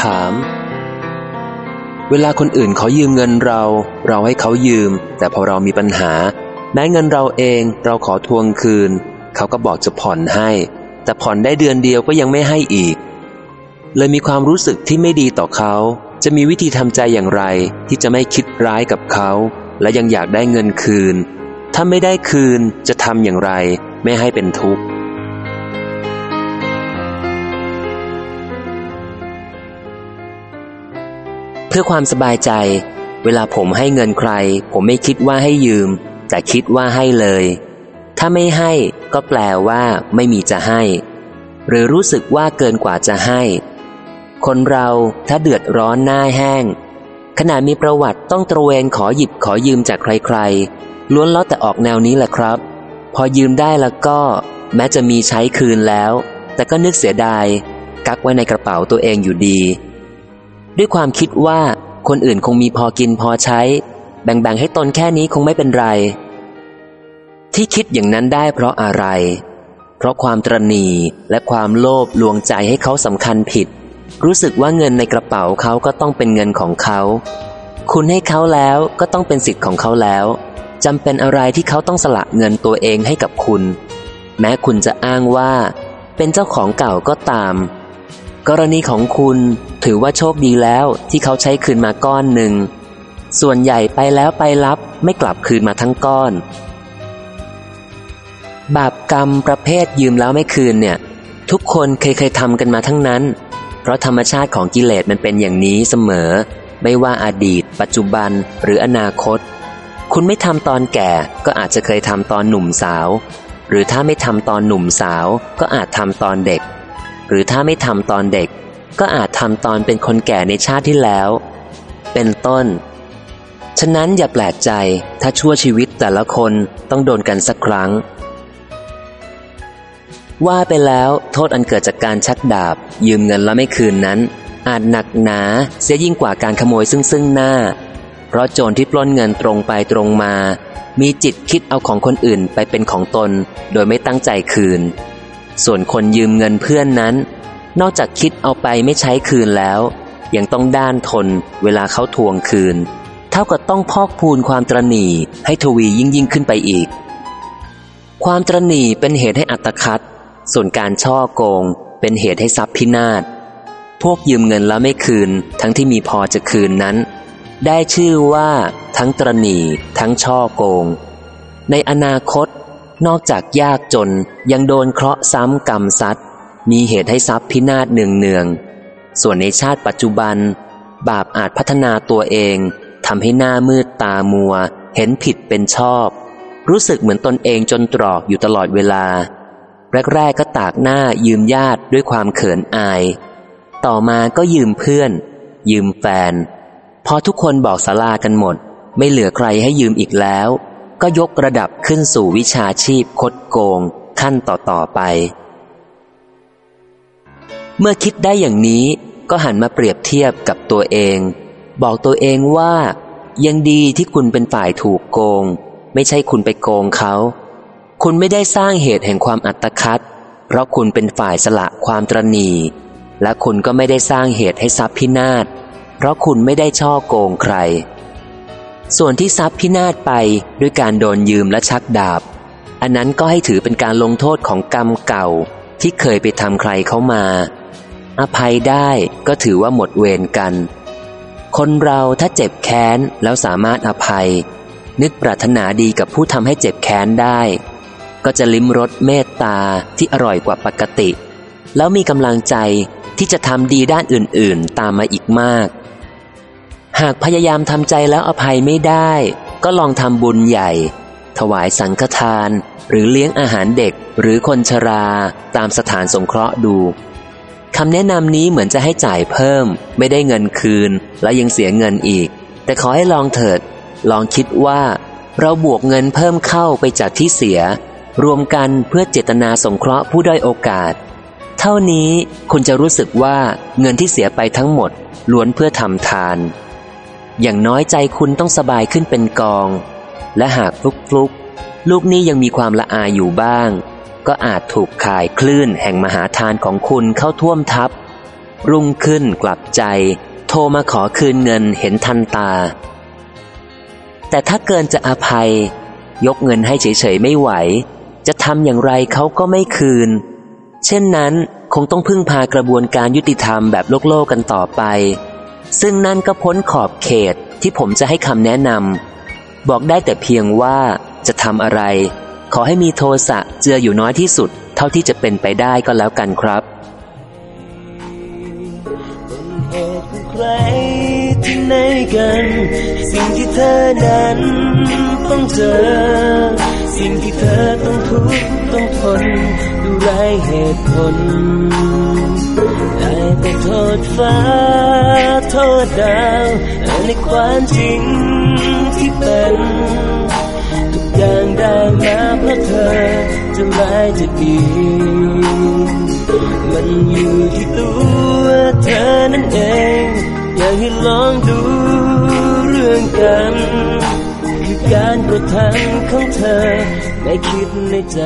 ถาม เวลาคนอื่นเขายืมเงินเรา เราให้เขายืม แต่พอเรามีปัญหา แม้เงินเราเองเราขอทวงคืน เขาก็บอกจะผ่อนให้ แต่ผ่อนได้เดือนเดียวก็ยังไม่ให้อีก เลยมีความรู้สึกที่ไม่ดีต่อเขา จะมีวิธีทำใจอย่างไร ที่จะไม่คิดร้ายกับเขา และยังอยากได้เงินคืน ถ้าไม่ได้คืนจะทำอย่างไร ไม่ให้เป็นทุกข์ พื่อความสบายใจ เวลาผมให้เงินใคร ผมไม่คิดว่าให้ยืม แต่คิดว่าให้เลย ถ้าไม่ให้ก็แปลว่า ไม่มีจะให้ หรือรู้สึกว่าเกินกว่าจะให้ คนเราถ้าเดือดร้อนหน้าแห้ง ขณะมีประวัติต้องตระเวนขอหยิบขอยืมจากใครๆ ล้วนแล้วแต่ออกแนวนี้แหละครับ พอยืมได้แล้วก็ แม้จะมีใช้คืนแล้ว แต่ก็นึกเสียดาย กักไว้ในกระเป๋าตัวเองอยู่ดี ด้วยความคิดว่าคนอื่นคงมีพอกินพอใช้ แบ่งๆให้ตนแค่นี้คงไม่เป็นไร ที่คิดอย่างนั้นได้เพราะอะไร เพราะความตรณีและความโลภลวงใจให้เขาสำคัญผิด รู้สึกว่าเงินในกระเป๋าเขาก็ต้องเป็นเงินของเขา คุณให้เขาแล้วก็ต้องเป็นสิทธิ์ของเขาแล้วจำเป็นอะไรที่เขาต้องสละเงินตัวเองให้กับคุณ แม้คุณจะอ้างว่า เป็นเจ้าของเก่าก็ตาม กรณีของคุณถือว่าโชคดีแล้วที่เขาใช้คืนมาก้อนหนึ่ง ส่วนใหญ่ไปแล้วไปรับไม่กลับคืนมาทั้งก้อน บาปกรรมประเภทยืมแล้วไม่คืนเนี่ย ทุกคนเคยเคยทำกันมาทั้งนั้น เพราะธรรมชาติของกิเลสมันเป็นอย่างนี้เสมอ ไม่ว่าอาดีต ปัจจุบันหรืออนาคต คุณไม่ทำตอนแก่ก็อาจจะเคยทำตอนหนุ่มสาว หรือถ้าไม่ทำตอนหนุ่มสาวก็อาจทำตอนเด็ก หรือถ้าไม่ทำตอนเด็ก ก็อาจทำตอนเป็นคนแก่ในชาติที่แล้ว เป็นต้น ฉะนั้นอย่าแปลกใจถ้าชั่วชีวิตแต่ละคนต้องโดนกันสักครั้ง ว่าไปแล้วโทษอันเกิดจากการชักดาบ ยืมเงินแล้วไม่คืนนั้น อาจหนักหนาเสียยิ่งกว่าการขโมยซึ่งซึ่งหน้า เพราะโจรที่ปล้นเงินตรงไปตรงมา มีจิตคิดเอาของคนอื่นไปเป็นของตน โดยไม่ตั้งใจคืน ส่วนคนยืมเงินเพื่อนนั้น นอกจากคิดเอาไปไม่ใช้คืนแล้ว ยังต้องด้านทนเวลาเขาทวงคืน เท่ากับต้องพอกพูนความตรณีให้ทวียิ่งยิ่งขึ้นไปอีก ความตรณีเป็นเหตุให้อัตคัดส่วนการช่อโกง เป็นเหตุให้ทรัพย์พินาศพวกยืมเงินแล้วไม่คืน ทั้งที่มีพอจะคืนนั้น ได้ชื่อว่า ทั้งตรณีทั้งช่อโกง ในอนาคต นอกจากยากจนยังโดนเคราะห์ซ้ำกรรมซัดมีเหตุให้ทรัพย์พินาศเนืองเนือง ส่วนในชาติปัจจุบัน บาปอาจพัฒนาตัวเองทำให้หน้ามืดตามัว เห็นผิดเป็นชอบ รู้สึกเหมือนตนเองจนตรอกอยู่ตลอดเวลา แรกๆก็ตากหน้ายืมญาติด้วยความเขินอาย ต่อมาก็ยืมเพื่อน ยืมแฟน พอทุกคนบอกสาลากันหมด ไม่เหลือใครให้ยืมอีกแล้ว ก็ยกระดับขึ้นสู่วิชาชีพคดโกงขั้นต่อๆไป เมื่อคิดได้อย่างนี้ก็หันมาเปรียบเทียบกับตัวเอง บอกตัวเองว่า ยังดีที่คุณเป็นฝ่ายถูกโกง ไม่ใช่คุณไปโกงเขา คุณไม่ได้สร้างเหตุแห่งความอัตคัด เพราะคุณเป็นฝ่ายสละความตรณีและคุณก็ไม่ได้สร้างเหตุให้ทรัพย์พินาศเพราะคุณไม่ได้ช่อโกงใคร ส่วนที่ทรัพย์พินาศไปด้วยการโดนยืมและชักดาบ อันนั้นก็ให้ถือเป็นการลงโทษของกรรมเก่าที่เคยไปทำใครเข้ามา อภัยได้ก็ถือว่าหมดเวรกัน คนเราถ้าเจ็บแค้นแล้วสามารถอภัย นึกปรารถนาดีกับผู้ทำให้เจ็บแค้นได้ ก็จะลิ้มรสเมตตาที่อร่อยกว่าปกติ แล้วมีกำลังใจที่จะทำดีด้านอื่นๆ ตามมาอีกมาก หากพยายามทำใจแล้วอภัยไม่ได้ ก็ลองทำบุญใหญ่ ถวายสังฆทาน หรือเลี้ยงอาหารเด็กหรือคนชราตามสถานสงเคราะห์ดูคำแนะนำนี้เหมือนจะให้จ่ายเพิ่ม ไม่ได้เงินคืน และยังเสียเงินอีก แต่ขอให้ลองเถิด ลองคิดว่า เราบวกเงินเพิ่มเข้าไปจากที่เสีย รวมกันเพื่อเจตนาสงเคราะห์ผู้ด้อยโอกาส เท่านี้คุณจะรู้สึกว่าเงินที่เสียไปทั้งหมดล้วนเพื่อทำทาน อย่างน้อยใจคุณต้องสบายขึ้นเป็นกอง และหากฟลุกฟลุกลูกนี้ยังมีความละอายอยู่บ้าง ก็อาจถูกข่ายคลื่นแห่งมหาทานของคุณเข้าท่วมทับ รุ่งขึ้นกลับใจ โทรมาขอคืนเงินเห็นทันตา แต่ถ้าเกินจะอภัย ยกเงินให้เฉยๆไม่ไหว จะทำอย่างไรเขาก็ไม่คืน เช่นนั้นคงต้องพึ่งพากระบวนการยุติธรรมแบบโลกโลกกันต่อไป ซึ่งนั่นก็พ้นขอบเขตที่ผมจะให้คำแนะนำบอกได้แต่เพียงว่าจะทำอะไร ขอให้มีโทสะเจืออยู่น้อยที่สุด เท่าที่จะเป็นไปได้ก็แล้วกันครับใครที่ไหนกัน สิ่งที่เธอนั้นต้องเจอ สิ่งที่เธอต้องทุกข์ต้องทนดูไรเหตุผลได้แต่โทษฟ้า ษดาวในความจริงที่เป็น ทุกอย่างได้มาเพราะเธอจะร้ายจะดี มันอยู่ที่ตัวเธอนั่นเอง อยากให้ลองดูเรื่องกัน คือการกระทำของเธอไม่คิดในใจ